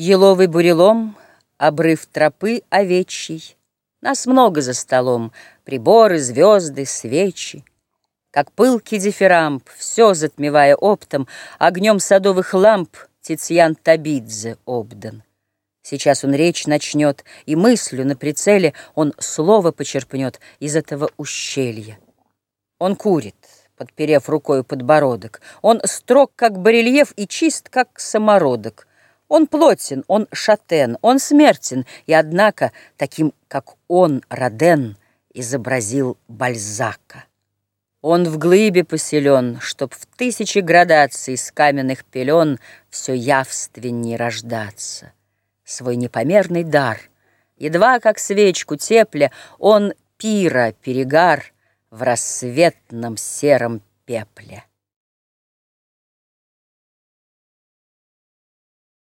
Еловый бурелом, обрыв тропы овечьей. Нас много за столом, приборы, звезды, свечи. Как пылкий дифирамб, все затмевая оптом, Огнем садовых ламп Тициан Табидзе обдан. Сейчас он речь начнет, и мыслью на прицеле Он слово почерпнет из этого ущелья. Он курит, подперев рукой подбородок. Он строг, как барельеф, и чист, как самородок. Он плотен, он шатен, он смертен, и, однако, таким, как он, Роден, изобразил Бальзака. Он в глыбе поселен, чтоб в тысячи градаций с каменных пелен все явственней рождаться. Свой непомерный дар, едва как свечку тепля, он пира перегар в рассветном сером пепле.